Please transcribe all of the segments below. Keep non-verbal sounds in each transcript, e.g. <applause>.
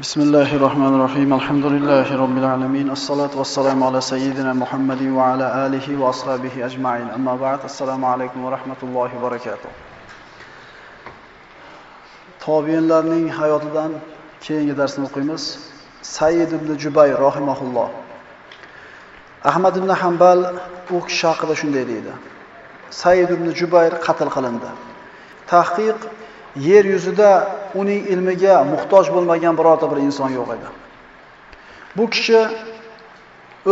بسم الله الرحمن الرحيم الحمد لله رب العالمين الصلاة والسلام على سيدنا محمد وعلى آله وأصحابه أجمعين أما بعد السلام عليكم ورحمة الله وبركاته Tobiinlarning hayotidan keyingi darsni o'qiymiz. Sayyid ibn Jubayr rahimahulloh. Ahmad ibn Hanbal u kishi haqida shunday deydi. Sayyid ibn Jubayr qatl qilindi. Tahqiq yer yuzida uning ilmiga muhtoj bo'lmagan birorta bir inson yo'q edi. Bu kishi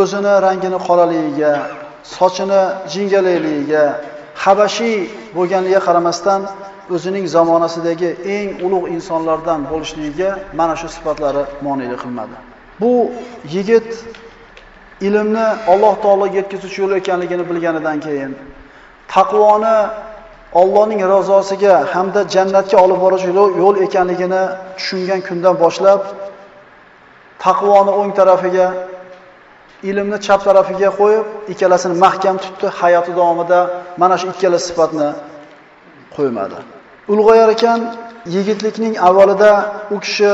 o'zini rangini qoraligiga, sochini jingalayligiga, habashiy bo'lganligiga qaramasdan o'zining zamonasidagi eng ulug' insonlardan bo'lishligiga mana shu sifatlari monelik qilmadi. Bu yigit ilmni Alloh taologa yetkazuvchi yo'l ekanligini bilganidan keyin taqvoni Allohning rizosiga hamda jannatga olib boruvchi yo'l ekanligini tushungan kundan boshlab taqvoni o'ng tarafiga, ilmni chap tarafiga qo'yib, ikkalasini mahkam tutdi. Hayoti davomida mana shu ikkala sifatni qo'ymadi. Ulg'ayar ekan, yigitlikning avvalida u kishi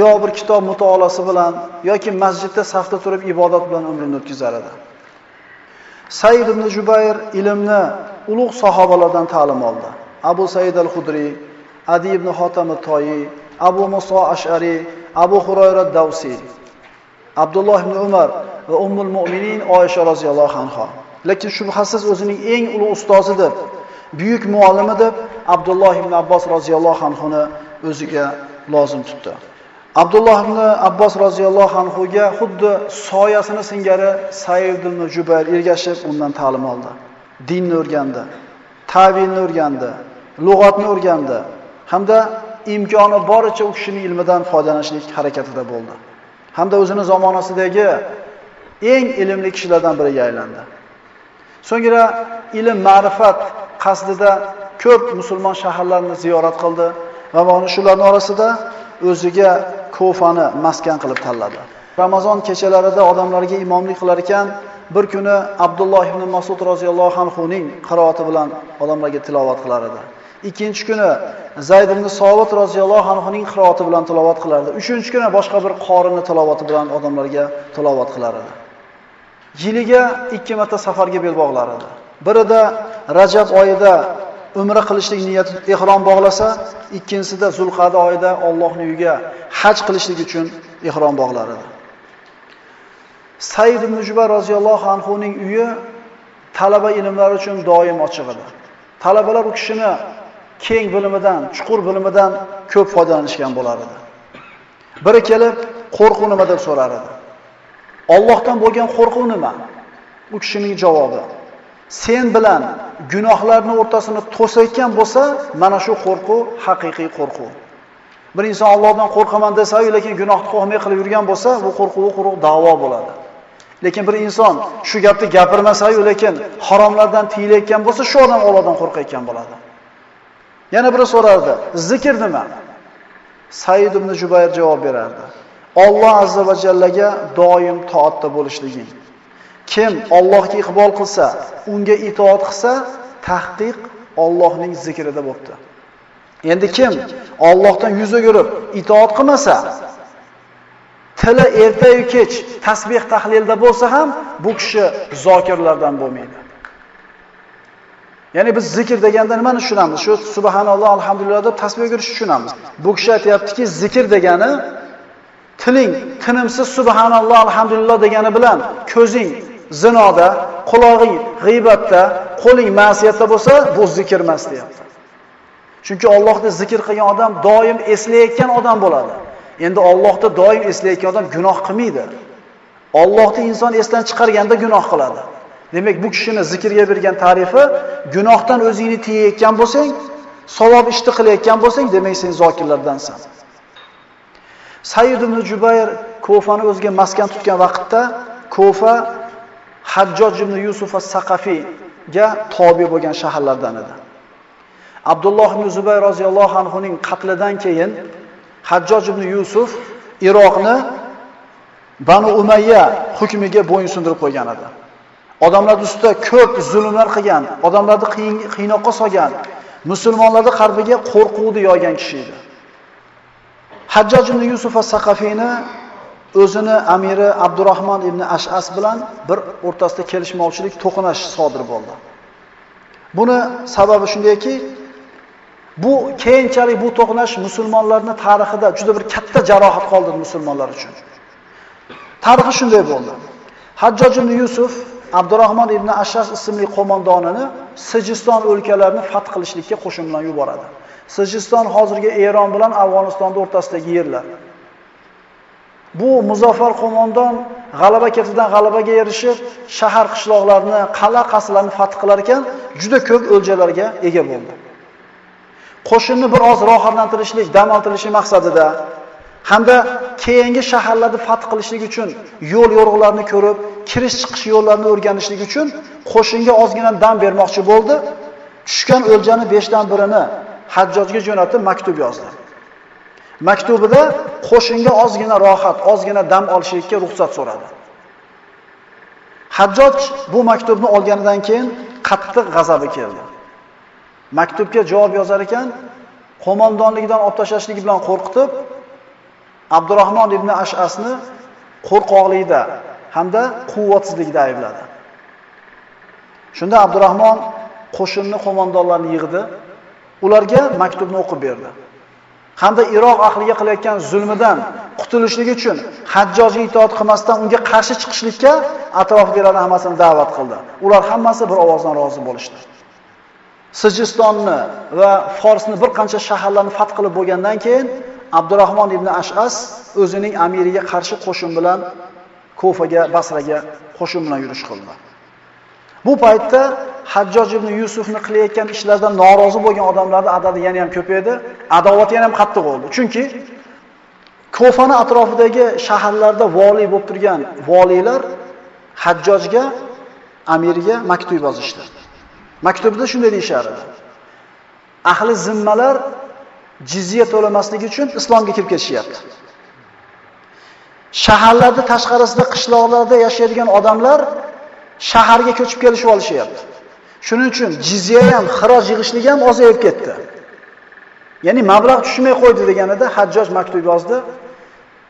yo bir kitob mutolaasi bilan yoki masjidda safda turib ibodat bilan umrini o'tkazar edi. Said ibn Jubayr ilmni ulug' sahobalardan ta'lim oldi. Abu Said al-Khudri, Adi ibn Hotam al-Toyi, Abu Muso Ash'ari, Abu Hurayra davsiy Abdulloh ibn Umar va Ummul Mu'minin Oyisha roziyallohu anha. Lekin shubhasiz o'zining eng ulug' ustozi deb, buyuk muallimi deb Abdulloh ibn Abbos roziyallohu anhuni o'ziga lozim tutdi. Abdulloh ibn Abbos roziyallohu anhuga xuddi soyasini singari said ibn Jubayr ergashib undan ta'lim oldi. Dinni o'rgandi, ta'vilni o'rgandi, lug'atni o'rgandi hamda imkoni boricha u kishining ilmidan foydalanishlik harakatida bo'ldi. Hamda o'zini zamonasidagi eng ilmli kishilardan biriga aylandi. So'ngra ilm, ma'rifat qasdida ko'p musulmon shaharlarini ziyorat qildi va mana shularning orasida o'ziga Kufani maskan qilib tanladi. Ramazon kechalarida odamlarga imomlik qilar ekan, bir kuni Abdulloh ibn Mas'ud roziyallohu anhuning qiroati bilan odamlarga tilovat qilar edi. Ikkinchi kuni Zayd ibn Sobit roziyallohu anhuning qiroati bilan tilovat qilardi. Uchinchi kuni boshqa bir qorini tilovati bilan odamlarga tilovat qilar edi. Yiliga ikki marta safarga bel bog'lar edi. Birida Rajab oyida umra qilishlik niyati ihrom bog'lasa, ikkinchisida Zulqa'da oyida Allohning uyiga haj qilishlik uchun ihrom bog'lar edi. Said ibn Jubayr roziyallohu anhuning uyi talaba ilmlari uchun doim ochiq edi. Talabalar u kishini keng bilimidan, chuqur bilimidan ko'p foydalanishgan bo'lar edi. Biri kelib, qo'rquv nima deb so'rar edi. Allohdan bo'lgan qo'rquv nima? U kishining javobi: Sen bilan gunohlarning o'rtasini to'sayotgan bo'lsa, mana shu qo'rquv haqiqiy qo'rquv. Bir inson Allohdan qo'rqaman desa, lekin gunohni qo'rqmay qilib yurgan bo'lsa, bu qo'rquvi quruq da'vo bo'ladi. Lekin bir inson shu gapni gapirmasa-yu, lekin haromlardan tiyilayotgan bo'lsa, shu odam Allohdan qo'rqayotgan bo'ladi. Yana biri so'rardi, zikr nima? Said ibn Jubayr javob berardi. Alloh azza va jallaga doim toatda bo'lishliging. Kim Allohga iqbol qilsa, unga itoat qilsa, tahqiq Allohning zikrida bo'pti. Endi kim Allohdan yuz o'girib itoat qilmasa, tili ertayu kech tasbih tahlilda bo'lsa ham bu kishi zokirlardan bo'lmaydi. Ya'ni biz zikr deganda nimani tushunamiz? Shu subhanalloh, alhamdulillah deb tasbih o'girish tushunamiz. Bu kishi aytayaptiki, zikr degani tiling tinimsiz subhanalloh, alhamdulillah degani bilan ko'zing zinoda, qulog'ing g'iybatda, qo'ling ma'siyatda bo'lsa, bu zikr emas deyapti. Chunki Allohni zikr qilgan odam doim eslayotgan odam bo'ladi. Endi Allohni doim eslayotgan odam gunoh qilmaydi. Allohni inson esdan chiqarganda gunoh qiladi. Demak, bu kishini zikrga bergan ta'rifi gunohdan o'zingni tiyayotgan bo'lsang, savob ishni qilayotgan bo'lsang, demak sen zokirlardansan. Sayyid ibn Jubayr Kufani o'ziga maskan tutgan vaqtda Kufa Hajjoj ibn Yusuf as-Saqafiga tobi bo'lgan shaharlardan edi. Abdulloh ibn Zubayr roziyallohu anhu ning qatlidan keyin Hajjoj ibn Yusuf Iroqni Banu Umayya hukmiga bo'ysundirib qo'ygan edi. Odamlar ustida ko'p zulmlar qilgan, odamlarni qiynoqqa solgan, musulmonlarni qalbiga qo'rquvni yoygan kishi edi. Hajjoj ibn Yusuf as-Saqafiyni o'zini amiri Abdurrahmon ibn Ash'as bilan bir o'rtasida kelishmovchilik, to'qinash sodir bo'ldi. Buni sababi shundayki, bu keyinchalik bu to'qnash musulmonlarning tarixida juda bir katta jarohat qoldirdi musulmonlar uchun. Tarixi shunday bo'ldi. Hajjoj ibn Yusuf Abdurrahmon ibn Ashas ismli qo'mondonini Sijiston o'lkalarini fath qilishlikka qo'shin bilan yuboradi. Sijiston hozirgi Eron bilan Afg'onistonning o'rtasidagi yerlar. Bu muzaffar qo'mondon g'alaba ketidan g'alabaga erishib, shahar qishloqlarni, qal'a qasrlarni fath qilar ekan, juda ko'p o'ljalarga ega bo'ldi. Qo'shinni bir oz rohatlantirishlik, dam oltirishlik maqsadida hamda keyingi shaharlarni fath qilishlik uchun yo'l yo'riqlarni ko'rib, kirish chiqish yo'llarini o'rganishlik uchun qo'shinga ozgina dam bermoqchi bo'ldi. Tushgan o'ljani 5 dan birini Hajjojga jo'natib maktub yozdi. Maktubida qo'shinga ozgina rohat, ozgina dam olishlikka ruxsat so'radi. Hajjoj bu maktubni olganidan keyin qattiq g'azabi keldi. Maktubga javob yozar ekan, qo'mondonligidan olib tashlashligi bilan qo'rqitib, Abdurrahmon ibn Ash'asni qo'rqoqlikda hamda quvvatsizlikda aybladi. Shunda Abdurrahmon qo'shinni qo'mondonlarni yig'di, ularga maktubni o'qib berdi. Hamda Iroq ahliga qilayotgan zulmidan qutulishlik uchun Hajjojga itoat qilmasdan unga qarshi chiqishlikka atrofdagilarni hammasini da'vat qildi. Ular hammasi bir ovozdan rozi bo'lishdi. Sijistonni va Forsni bir qancha shaharlarni fath qilib bo'lgandan keyin Abdurrahmon ibn Ash'as o'zining amiriga qarshi qo'shin bilan Kufaga, Basraga qo'shin bilan yurish qildi. Bu paytda Hajjoj ibn Yusufni qilayotgan ishlardan norozi bo'lgan odamlarning adadi yana ham ko'paydi, adovati yana ham qattiq bo'ldi. Chunki Kofani atrofidagi shaharlarda vali bo'lib turgan voliylar Hajjojga, amirga maktub yozishdi. Maktubda shunday deyishardi. Ahli zimmalar jizya to'lamasligi uchun islomga kirib ketishyapti. Shaharlarda tashqarisida qishloqlarda yashaydigan odamlar shaharga ko'chib kelishib olishyapti. Shuning uchun jizya ham, xiroj yig'ishlik ham ozayib ketdi. Ya'ni mablag' tushmay qo'ydi deganida Hajjoj maktub yozdi.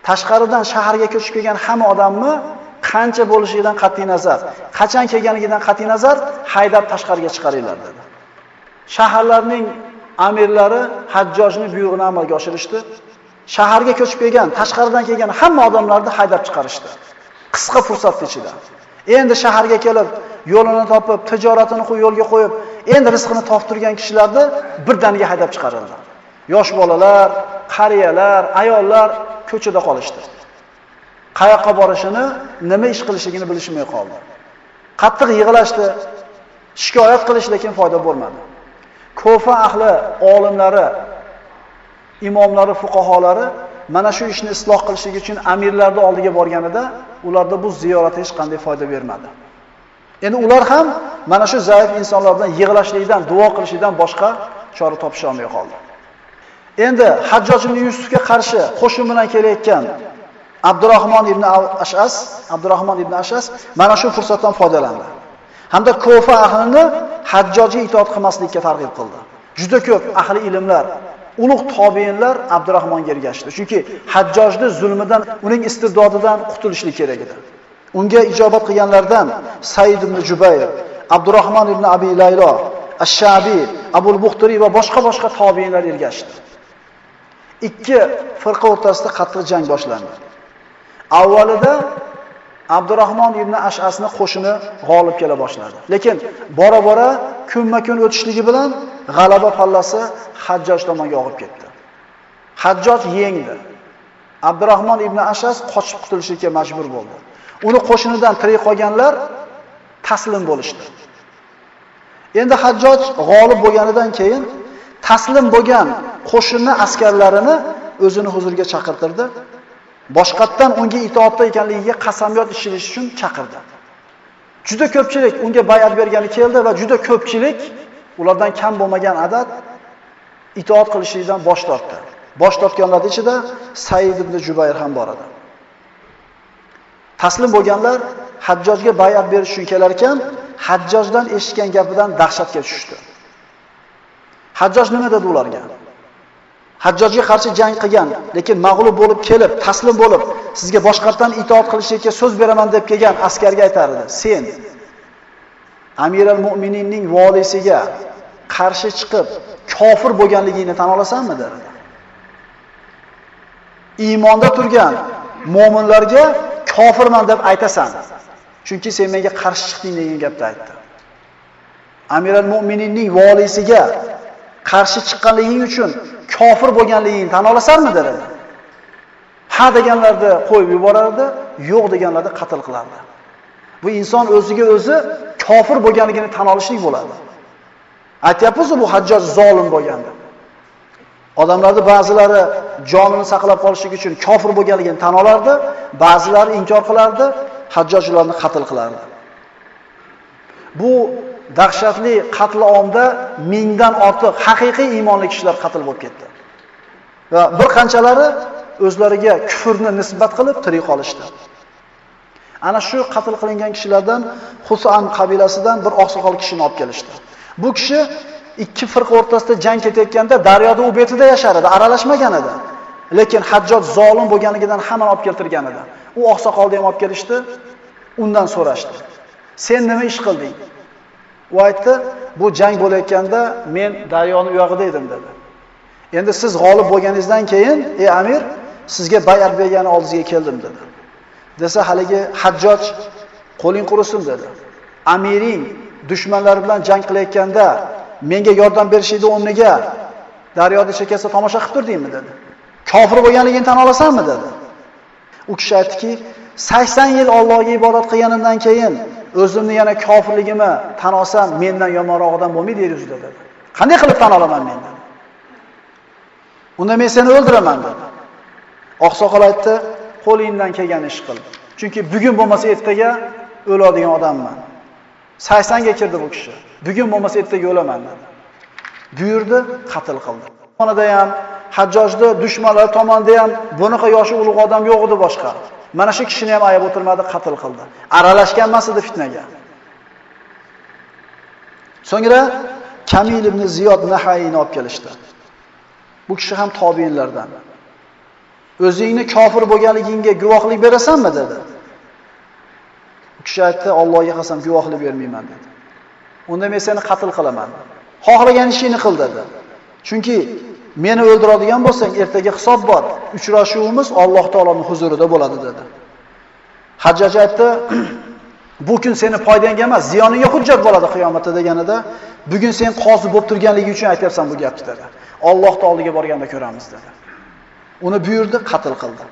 Tashqaridan shaharga ko'chib kelgan hamma odamni qancha bo'lishidan qat'iy nazar, qachon kelganligidan qat'iy nazar haydab tashqariga chiqaringlar dedi. Shaharlarning amirlari Hajjojning buyrug'ini amalga oshirishdi. Shaharga ko'chib kelgan, tashqaridan kelgan hamma odamlarni haydab chiqarishdi. Qisqa fursat ichida. Endi shaharga kelib, yo'lini topib, tijoratini yo'lga qo'yib, endi rizqini toptirgan kishilarni birdaniga haydab chiqarildi. Yosh bolalar, qariyalar, ayollar ko'chada qolishdi. Qayoqqa borishini, nima ish qilishligini bilishmay qoldi. Qattiq yig'lashdi, shikoyat qilish lekin foyda bo'lmadi. Kofa ahli olimlari, imomlari, fuqaholari mana shu ishni isloh qilishlik uchun amirlarni oldiga borganida ularda bu ziyorat hech qanday foyda bermadi. Endi ular ham mana shu zaif insonlar bilan yig'lashlikdan, duo qilishlikdan boshqa chora topisha olmay qoldi. Endi Hajjoj ibn Yusufga qarshi qo'shin bilan kelayotgan Abdurrahmon ibn Ash'as, Abdurrahmon ibn Ash'as mana shu fursatdan foydalandi. Hamda Kofa ahlini Hajjojga itoat qilmaslikka targ'ib qildi. Juda ko'p ahli ilmlar, ulug' tobiinlar Abdurrahmonga ergashdi. Chunki Hajjojni zulmidan, uning istibdodidan qutulishlik kerak edi. Unga ijobat qilganlardan Said ibn Jubayr, Abdurrahmon ibn Abi Laylo, Ash-Shabi, Abul Buxturi va boshqa-boshqa tobiinlar ergashdi. Ikki firqa o'rtasida qattiq jang boshlandi. Avvalida Abdurrahmon ibn Ash'asni qo'shini g'olib kela boshladi. Lekin bora-bora kunma-kun o'tishligi bilan g'alaba pallasi Hajjoj tomonga og'ib ketdi. Hajjoj yengdi. Abdurrahmon ibn Ash'as qochib qutulishga majbur bo'ldi. Uni qo'shinidan tirik qolganlar taslim bo'lishdi. Endi Hajjoj g'olib bo'lganidan keyin taslim bo'lgan qo'shinni askarlarini o'zini huzuriga chaqirtirdi. Boshqatdan unga itoatda ekanligiga qasamyod ichilish uchun chaqirdi. Juda ko'pchilik unga bayat bergani keldi va juda ko'pchilik ulardan kam bo'lmagan adad itoat qilishlikdan bosh tortdi. Bosh tortganlar ichida Said ibn Jubayr ham bor edi. Taslim bo'lganlar Hajjojga bayat berish uchun kelar ekan, Hajjojdan eshitgan gapidan dahshatga tushdi. Hajjoj nima dedi ularga? Hajjojga qarshi jang qilgan, lekin mag'lub bo'lib kelib, taslim bo'lib, sizga boshqatdan itoat qilishga so'z beraman deb kelgan askarga aytardi: "Sen Amiral Mu'mininning volisiga qarshi chiqib, kofir bo'lganligingni tan olasanmi?" dedi. Iymonda turgan mu'minlarga kofirman deb aytasan. Chunki sen menga qarshi chiqding degan gapni aytdi. Amiral Mu'mininning volisiga qarshi chiqqanliging uchun kofir bo'lganligingni tan olasanmi dedi. Ha deganlarda qo'yib yuborardi, yo'q deganlarda qatl qilardi. Bu inson o'ziga o'zi kofir bo'lganligini tan olishlik bo'ladi. Aytyapmiz bu Hajjoj zolim bo'lganda. Odamlarni ba'zilari jonini saqlab qolishlik uchun kofir bo'lganligini tan olardi, ba'zilari inkor qilardi, Hajjoj ularni qatl qilardi. Bu dahshatli qatlomda mingdan ortiq haqiqiy iymonli kishilar qatl bo'lib ketdi. Va bir qanchalari o'zlariga kufrni nisbat qilib tirik qolishdi. Ana shu qatl qilingan kishilardan Husan qabilasidan bir oqsoqol kishini olib kelishdi. Bu kishi ikki firqa o'rtasida jang ketayotganda daryoda u betida yashar edi, aralashmagan edi. Lekin Hajjoj zolim bo'lganligidan hamma olib keltirgan edi. U oqsoqolni ham olib kelishdi, undan so'rashdi. Sen nima ish qilding? U aytdi, bu jang bo'layotganda men daryoni u yog'ida edim dedi. Endi siz g'olib bo'lganingizdan keyin, ey amir, sizga bay'at bergani oldingizga keldim dedi. Desa haligi Hajjoj qo'ling qurisin dedi. Amiring dushmanlar bilan jang qilayotganda menga yordam berishingni o'rniga daryoda chekasa tomosha qilib turdingmi dedi. Kofir bo'lganligini tan olasanmi dedi. U kishi aytdiki, 80 yil Allohga ibodat qilganimdan keyin o'zimni yana kofirligimni tan olsam, mendan yomonroq odam bo'lmaydi yer yuzida dedi. Qanday qilib tan olaman men dedi. Unda men seni o'ldiraman dedi. Oqsoqol aytdi, qo'lingdan kelgan ish qil. Chunki bugun bo'lmasa ertaga o'ladigan odamman. 80 ga kirdi bu kishi. Bugun bo'lmasa ertaga o'laman dedi. Buyurdi, qatl qildi. Xonada ham Hajjojni dushmanlar tomonida ham bunaqa yoshi ulug' odam yo'q edi boshqa. Mana shu kishini ham ayab o'tirmadi, qatl qildi. Aralashganmas edi fitnaga. So'ngra Kamil ibn Ziyod Nahayni olib kelishdi. Bu kishi ham tobiinlardan. O'zingni kofir bo'lganligingga guvohlik berasanmi dedi. U kishi aytdi, Allohga qasam guvohlik bermayman dedi. Unda men seni qatl qilaman. Xohlagan ishingni qil dedi. Chunki meni o'ldiradigan bo'lsang, ertaga hisob bor. Uchrashuvimiz Alloh taoloning huzurida bo'ladi dedi. Hajjaj aytdi, <clears throat> bu kun seni foydangga emas, ziyoningga hujjat bo'ladi qiyomatda deganida, bugun sen qozi bo'lib turganligi uchun aytyapsan bu gapni dedi. Alloh taoliga borganda ko'ramiz dedi. Uni buyurdi, qatl qildi.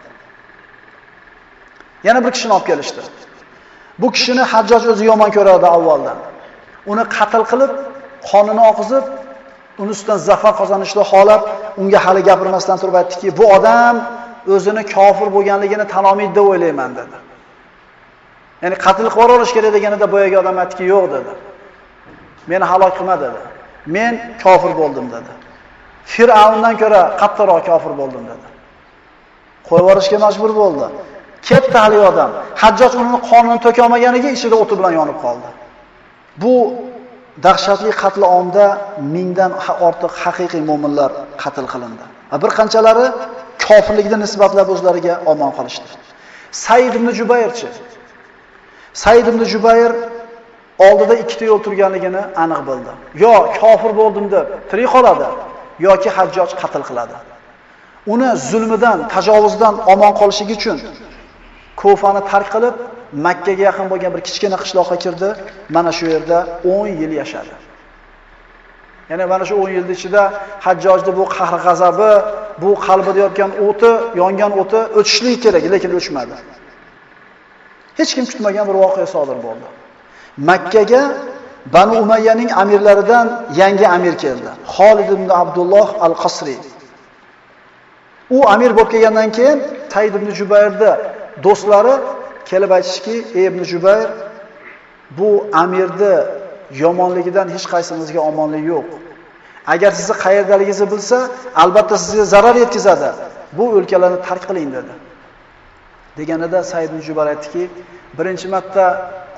Yana bir kishini olib kelishdi. Bu kishini Hajjoj o'zi yomon ko'rardi avvaldan. Uni qatl qilib, qonini oqizib, uni ustidan zafar qozonishni xohlab, unga hali gapirmasdan turib aytdiki, bu odam o'zini kofir bo'lganligini tan olmaydi deb o'ylayman dedi. Ya'ni qatl qilib yuborish kerak deganida boyaga odam aytdiki, yo'q dedi. Meni halok qilma dedi. Men kofir bo'ldim dedi. Fir'avndan ko'ra qattiqroq kofir bo'ldim dedi. Qo'yib yuborishga majbur bo'ldi. Ketdi haligi odam. Hajjoj uni qonini to'ka olmaganiga ichida o'ti bilan yonib qoldi. Bu dahshatli qatl omda mingdan ortiq haqiqiy mu'minlar qatl qilindi. Va bir qanchalari kofirlikni nisbatlab o'zlariga omon qolishdi. Said ibn Jubayrchi. Said ibn Jubayr oldida ikkita yo'l turganligini aniq bildi. Yo kofir bo'ldim deb tirik qoladi, yoki Hajjoj qatl qiladi. Uni zulmidan, tajovuzdan omon qolishligi uchun Kufani tark qilib, Makkaga yaqin bo'lgan bir kichkina qishloqqa kirdi. Mana shu yerda 10 yil yashadi. Ya'ni mana shu 10 yil ichida Hajjojning bu qahr g'azabi, bu qalbida yotgan o'ti, yongan o'ti o'chishligi kerak, lekin o'chmadi. Hech kim kutmagan bir voqea sodir bo'ldi. Makkaga Banu Umayyaning amirlaridan yangi amir keldi. Xolid ibn Abdulloh al-Qasri. U amir bo'lib kelgandan keyin Tayd ibn Jubayrni do'stlari kelib aytishki, "Ey ibn Jubayr, bu amirni yomonligidan hech qaysimizga omonlik yo'q. Agar sizni qayerdaligingizni bilsa, albatta sizga zarar yetkazadi. Bu o'lkalarni tark qiling" dedi. Deganida Said ibn Jubayr aytdiki, "Birinchi marta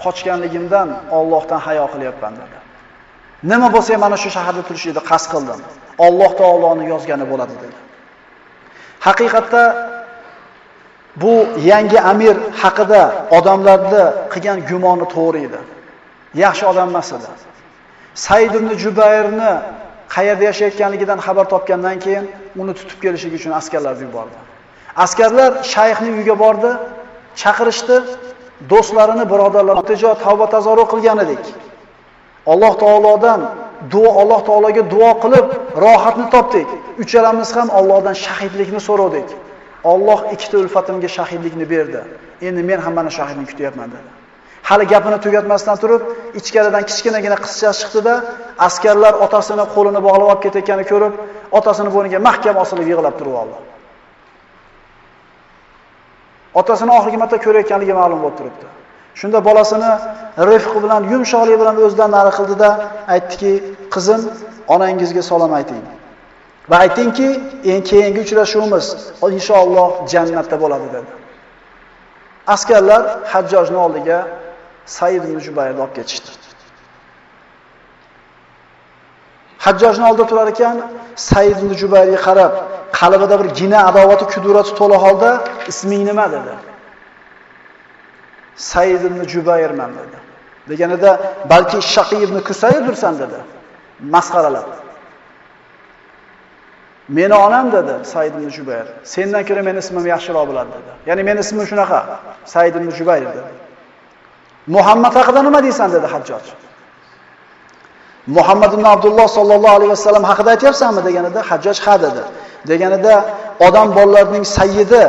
qochganligimdan Allohdan hayo qilyapman" dedi. Nima bo'lsa ham mana shu shaharda turishni qasd qildim. Alloh taoloning yozgani bo'ladi dedi. Haqiqatda bu yangi amir haqida odamlarda qilgan gumoni to'g'ri edi. Yaxshi odam emas edi. Said ibn Jubayrni qayerda yashayotganligidan xabar topgandan keyin uni tutib kelishlik uchun askarlarni yubordi. Askarlar shayxning uyiga bordi, chaqirishdi, do'stlarini, birodarlarini iltijo, tavba tazarru qilgan edik. Alloh taolodan duo Alloh taologa duo qilib rohatni topdik. Uchalamiz ham Allohdan shahidlikni so'radik. Alloh ikkita ulfatimga shahidlikni berdi. Endi men ham mana shahidlikni kutyapman dedi. Hali gapini tugatmasdan turib, ichkaridan kichkinagina qizcha chiqdi-da, askarlar otasini qo'lini bog'lab olib ketayotganini ko'rib, otasini bo'yniga mahkam osilib yig'lab turib oldi. Otasini oxirgi marta ko'rayotganligi ma'lum bo'lib turibdi. Shunda bolasini rifq bilan, yumshoqlik bilan o'zidan nari qildida, aytdiki, "Qizim, onangizga salom ayting." Va aytingki, eng keyingi uchrashuvimiz inshaalloh jannatda bo'ladi dedi. Askarlar Hajjojni oldiga Said ibn Jubayrni olib ketishdi. Hajjojning oldida turar ekan, Said ibn Jubayrga qarab, qalbida bir gina adovati, kudurati to'la holda, "Isming nima?" dedi. Said ibn Jubayrman dedi. Deganida, balki Shaqi ibn Kusaydursan dedi. Masxaralab. Meni onam dedi Said ibn Jubayr. Sendan ko'ra meni ismim yaxshiroq bo'ladi dedi. Ya'ni meni ismim shunaqa, Said ibn Jubayr dedi. Muhammad haqida nima deysan dedi Hajjoj. Muhammad ibn Abdulloh sallallohu alayhi vasallam haqida aytyapsanmi deganida Hajjoj ha dedi. Deganida odam bolalarining sayyidi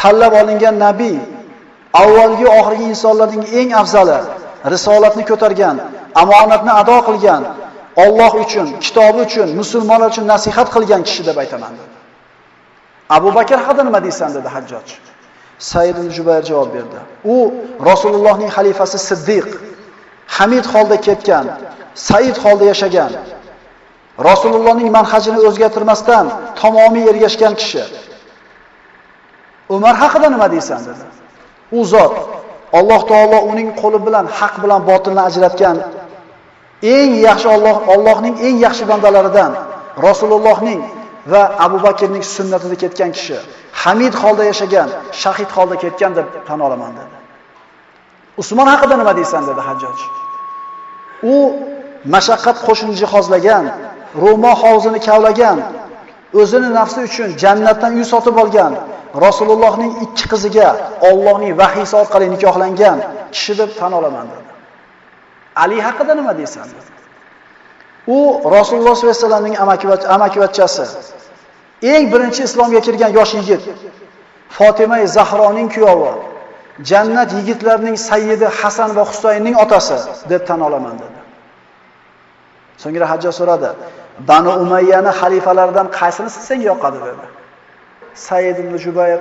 tanlab olingan nabiy, avvalgi oxirgi insonlarning eng afzali, risolatni ko'targan, omonatni ado qilgan, Alloh uchun, kitobi uchun, musulmonlar uchun nasihat qilgan kishi deb aytaman dedi. Abu Bakr haqida nima deysan dedi Hajjoj. Said ibn Jubayr javob berdi. U Rasulullohning xalifasi Siddiq, Hamid holda ketgan, Said holda yashagan. Rasulullohning manhajini o'zgartirmasdan tamomiy ergashgan kishi. Umar haqida nima deysan dedi. U zot Alloh taolo uning qo'li bilan haq bilan botilni ajratgan eng yaxshi Alloh Allohning eng yaxshi bandalaridan Rasulullohning va Abu Bakrning sunnatida ketgan kishi, Hamid holda yashagan, shahid holda ketgan deb tan olaman dedi. Usmon haqida nima deysan dedi Hajjoj. U mashaqqat qo'shini jihozlagan, Roma hovzini kavlagan, o'zini nafsi uchun jannatdan uy sotib olgan, Rasulullohning ikki qiziga Allohning vahiysi orqali nikohlangan kishi deb tan olaman dedi. Ali haqida nima deysan. U Rasululloh sollallohu alayhi vasallamning amakivachchasi. Eng birinchi islomga kirgan yosh yigit. Fatima Zahroning kuyovi. Jannat yigitlarining sayyidi Hasan va Husaynning otasi deb tan olaman dedi. So'ngra Hajjo so'radi, Banu Umayyani xalifalaridan qaysini senga yoqadi dedi. Sayyid ibn Jubayr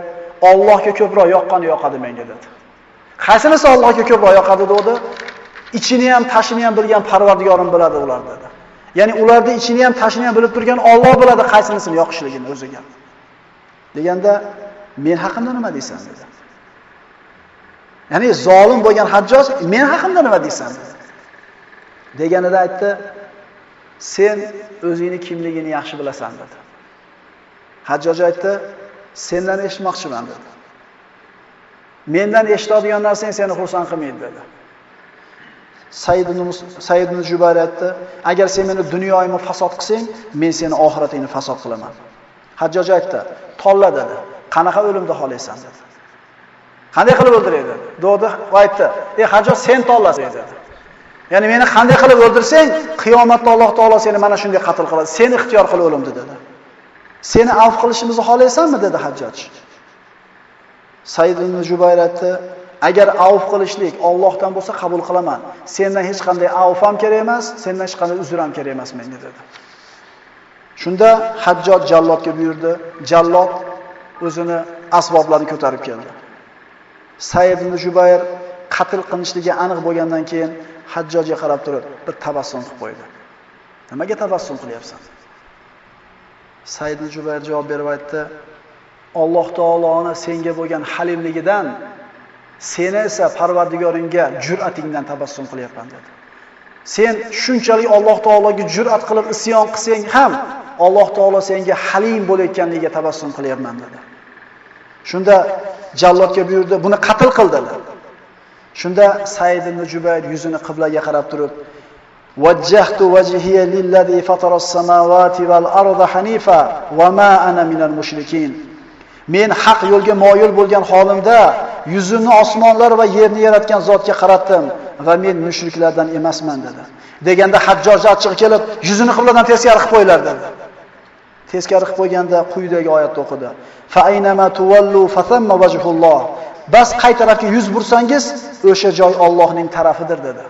Allohga ko'proq yoqqani yoqadi menga dedi. Qaysini Allohga ko'proq yoqadi dedi? Ichini ham, tashini ham bilgan Parvardigorim biladi ular dedi. Ya'ni ularda ichini ham, tashini ham bilib turgan Alloh biladi qaysinisini yoqishligini o'ziga. Deganda men haqimda nima deysan dedi. Ya'ni zolim bo'lgan Hajjoj men haqimda nima deysan dedi. Deganida aytdi, sen o'zingni kimligini yaxshi bilasan dedi. Hajjoj aytdi, sendan eshitmoqchiman dedi. Mendan eshitadigan narsang seni xursand qilmaydi dedi. Said ibn Jubayr aytdi, agar sen meni dunyoyimni fasod qilsang, men seni oxiratingni fasod qilaman. Hajjoj aytdi, tolla dedi. Qanaqa o'limni xohlaysan dedi. Qanday qilib o'ldiray dedi. Dodi aytdi, "Ey Hajjoj sen tollasang" dedi. Ya'ni meni qanday qilib o'ldirsang, qiyomatda Alloh taolo seni mana shunday qatl qiladi. Sen ixtiyor qil o'limni dedi. Seni afv qilishimizni xohlaysanmi dedi Hajjoj. Said ibn Jubayr aytdi, agar avf qilishlik Allohdan bo'lsa qabul qilaman. Sendan hech qanday avf ham kerak emas, sendan hech qanday uzr ham kerak emas menga dedi. Shunda Hajjoj jallodga buyurdi. Jallod o'zini asboblarini ko'tarib keldi. Said ibn Jubayr qatl qilinishligi aniq bo'lgandan keyin Hajjojga qarab turib bir tabassum qilib qo'ydi. Nimaga tabassum qilyapsan? Said ibn Jubayr javob berib aytdi: Alloh taoloni senga bo'lgan halimligidan seni esa Parvardigoringga jur'atingdan tabassum qilyapman dedi. Sen shunchalik Alloh taologa jur'at qilib isyon qilsang ham Alloh taolo senga halim bo'layotganligiga tabassum qilyapman dedi. Shunda jallodga buyurdi, buni qatl qil dedi. Shunda Said ibn Jubayr yuzini qiblaga qarab turib, Wajjahtu wajhiya lillazi fatara as-samawati wal arda hanifa va ma ana minal mushrikin." Men haq yo'lga moyil bo'lgan holimda yuzimni osmonlar va yerni yaratgan zotga qaratdim va men mushriklardan emasman dedi. Deganda Hajjoj achchiq kelib, yuzini qibladan teskari qilib qo'ylar dedi. Teskari qilib qo'yganda quyidagi oyatni o'qidi. Fa aynama tuwallu fathamma wajhulloh. Bas qay tarafga yuz bursangiz, o'sha joy Allohning tarafidir dedi.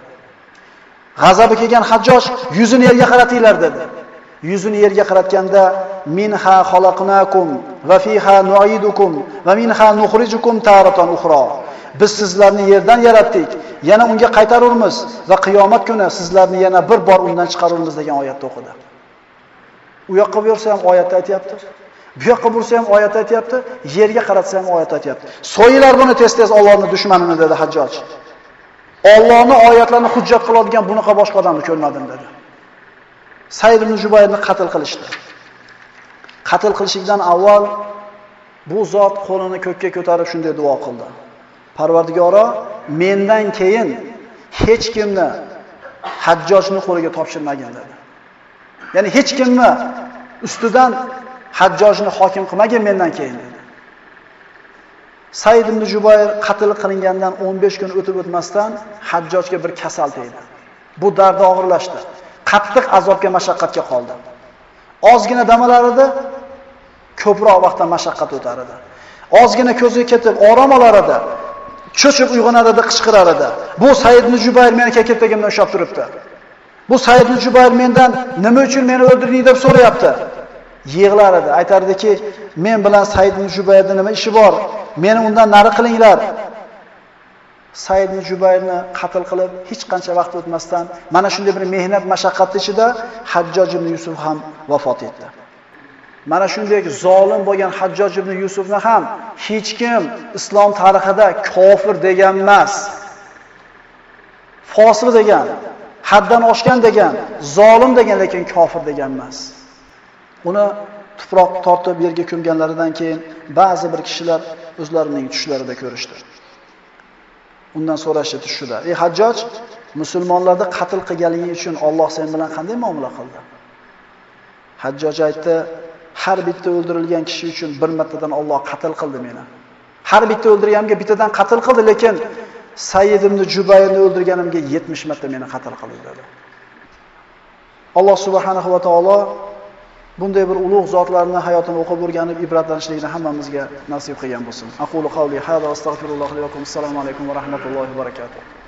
G'azabi kelgan Hajjoj yuzini yerga qaratinglar dedi. Yuzini yerga qaratganda minha xalaqnakum va fiha nu'idukum va minha nukhrijukum taratan ukhra. Biz sizlarni yerdan yaratdik, yana unga qaytarurmiz va qiyomat kuni sizlarni yana bir bor undan chiqarurmiz degan oyatni o'qidi. U yoqqa bursa ham oyatda aytayapti. Bu yoqqa bursa ham oyat aytayapti, yerga qaratsa ham oyat aytayapti. so'yinglar buni tez-tez Allohning dushmanini dedi Hajjoj. Allohning oyatlarini hujjat qiladigan bunaqa boshqa odamni ko'rmadim dedi. Said ibn Jubayrni qatl qilishdi. Qatl qilishdan avval bu zot qo'lini ko'kka ko'tarib shunday duo qildi. Parvardigoro, mendan keyin hech kimni Hajjojning qo'liga topshirmagin dedi. Ya'ni hech kimni ustidan Hajjojni hokim qilmagin mendan keyin dedi. Said ibn Jubayr qatl qilingandan 15 kun o'tib o'tmasdan Hajjojga bir kasal tegdi. Bu dardi og'irlashdi. Qattiq azobga mashaqqatga qoldi. Ozgina damalar edi, ko'proq vaqtdan mashaqqat o'tar edi. Ozgina ko'ziga ketib, orom olar edi. Cho'chib uyg'onar edi, qichqirar edi. Bu Said Jubayr meni ketagimdan ushlab turibdi. Bu Said Jubayr mendan nima uchun meni o'ldirding deb so'rayapti. Yig'lar edi. Aytardiki, men bilan Said jubayrni nima ishi bor? Meni undan nari qilinglar. Said ibn Jubayrni qatl qilib, hech qancha vaqt o'tmasdan mana shunday bir mehnat mashaqqat ichida Hajjoj ibn Yusuf ham vafot etdi. Mana shunday zolim bo'lgan Hajjoj ibn Yusufni ham hech kim islom tarixida kofir degan emas. Fosiq degan, haddan oshgan degan, zolim degan lekin kofir degan emas. Uni tuproq tortib yerga ko'mganlaridan keyin ba'zi bir kishilar o'zlarining tushlarida ko'rishdi. Undan so'rashdi tushida. "Ey Hajjoj, musulmonlarni qatl qilganligi uchun Alloh sen bilan qanday muomala qildi?" Hajjoj aytdi, "Har bitta o'ldirilgan kishi uchun bir martadan Alloh qatl qildi meni. Har bitta o'ldirganimga bittadan qatl qildi, lekin Sayyid ibn Jubayrni o'ldirganimga 70 marta meni qatl qildi" dedi. Alloh subhanahu va taolo bunday bir ulug' zotlarni hayotini o'qib o'rganib ibratlanishlikni hammamizga nasib qilgan bo'lsin. Aqulu qavli hada astagfirulloh va lakum. Assalomu alaykum va rahmatullohi va barakatuh.